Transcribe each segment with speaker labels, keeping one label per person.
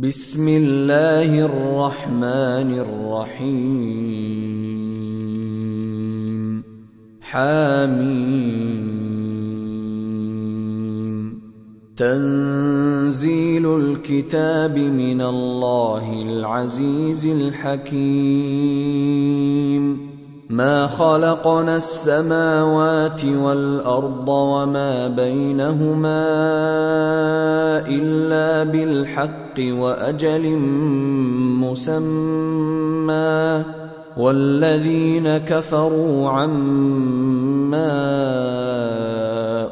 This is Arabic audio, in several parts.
Speaker 1: بسم الله الرحمن الرحيم حاميم تنزيل الكتاب من الله العزيز الحكيم ما خلقنا السماوات والارض وما بينهما الا بالحق بالحق واجل مسمى والذين كفروا عما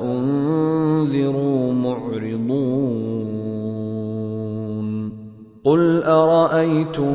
Speaker 1: انذروا معرضون قل ارايتم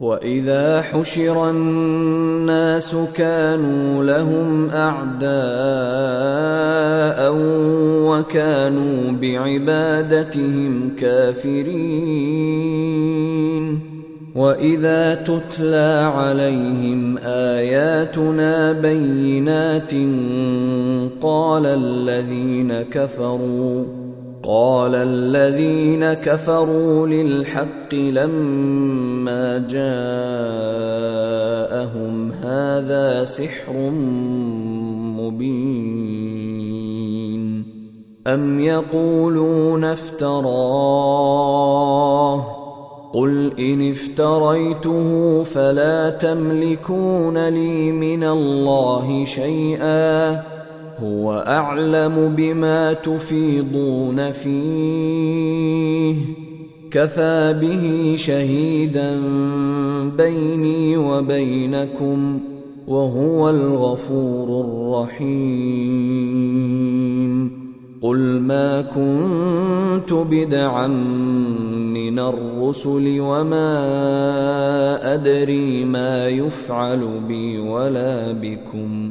Speaker 1: واذا حشر الناس كانوا لهم اعداء وكانوا بعبادتهم كافرين واذا تتلى عليهم اياتنا بينات قال الذين كفروا قال الذين كفروا للحق لما جاءهم هذا سحر مبين ام يقولون افتراه قل ان افتريته فلا تملكون لي من الله شيئا هو اعلم بما تفيضون فيه كفى به شهيدا بيني وبينكم وهو الغفور الرحيم قل ما كنت بدعا من الرسل وما ادري ما يفعل بي ولا بكم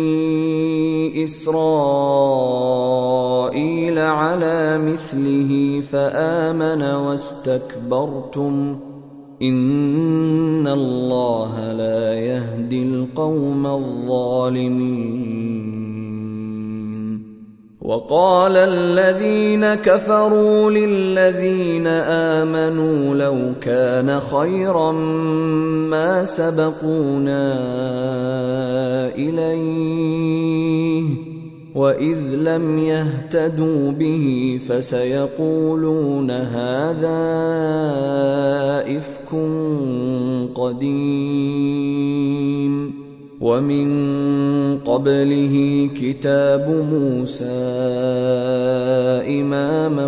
Speaker 1: إسرائيل على مثله فآمن واستكبرتم إن الله لا يهدي القوم الظالمين وقال الذين كفروا للذين امنوا لو كان خيرا ما سبقونا اليه واذ لم يهتدوا به فسيقولون هذا افك قديم ومن قبله كتاب موسى اماما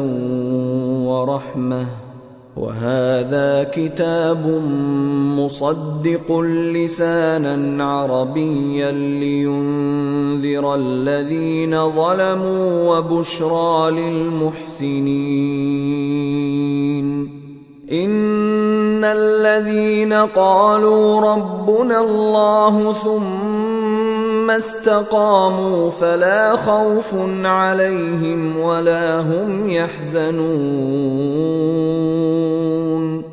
Speaker 1: ورحمه وهذا كتاب مصدق لسانا عربيا لينذر لينذر الذين ظلموا وبشرى للمحسنين ان الذين قالوا ربنا الله ثم استقاموا فلا خوف عليهم ولا هم يحزنون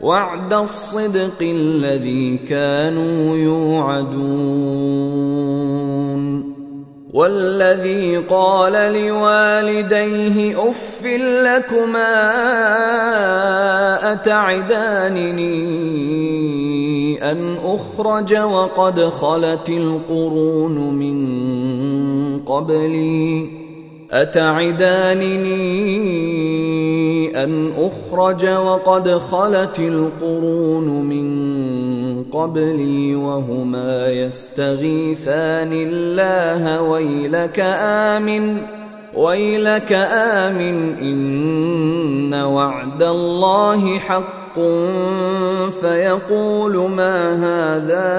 Speaker 1: وعد الصدق الذي كانوا يوعدون والذي قال لوالديه اف لكما اتعدانني ان اخرج وقد خلت القرون من قبلي أتعدانني أن أخرج وقد خلت القرون من قبلي وهما يستغيثان الله ويلك آمن ويلك آمن إن وعد الله حق فيقول ما هذا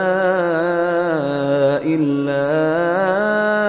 Speaker 1: إلا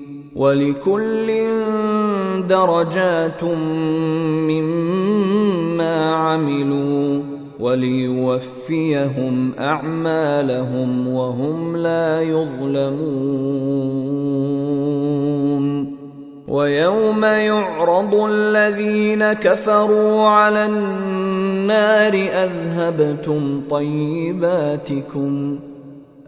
Speaker 1: ولكل درجات مما عملوا وليوفيهم اعمالهم وهم لا يظلمون ويوم يعرض الذين كفروا على النار اذهبتم طيباتكم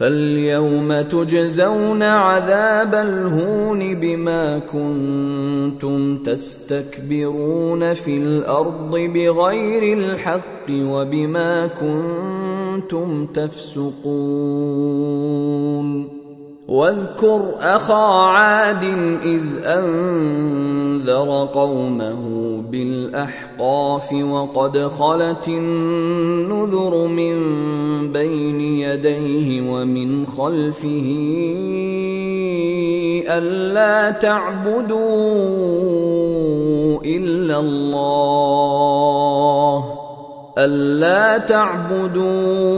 Speaker 1: فاليوم تجزون عذاب الهون بما كنتم تستكبرون في الارض بغير الحق وبما كنتم تفسقون واذكر اخا عاد اذ انذر قومه بالاحقاف وقد خلت النذر من بين يديه ومن خلفه الا تعبدوا الا الله الا تعبدوا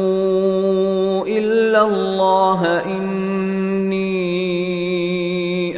Speaker 1: الا الله إن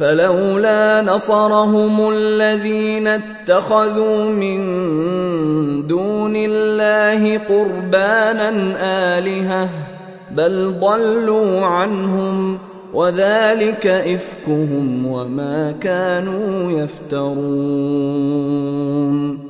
Speaker 1: فلولا نصرهم الذين اتخذوا من دون الله قربانا الهه بل ضلوا عنهم وذلك افكهم وما كانوا يفترون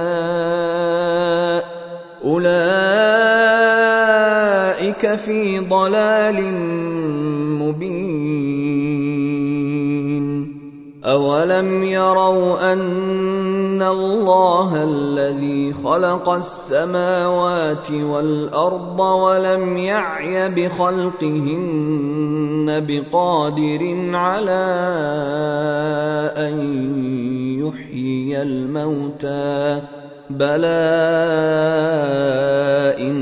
Speaker 1: ضلال مبين اولم يروا ان الله الذي خلق السماوات والارض ولم يعي بخلقهن بقادر على ان يحيي الموتى بلى ان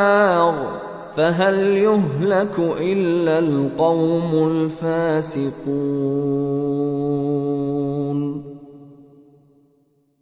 Speaker 1: فهل يهلك الا القوم الفاسقون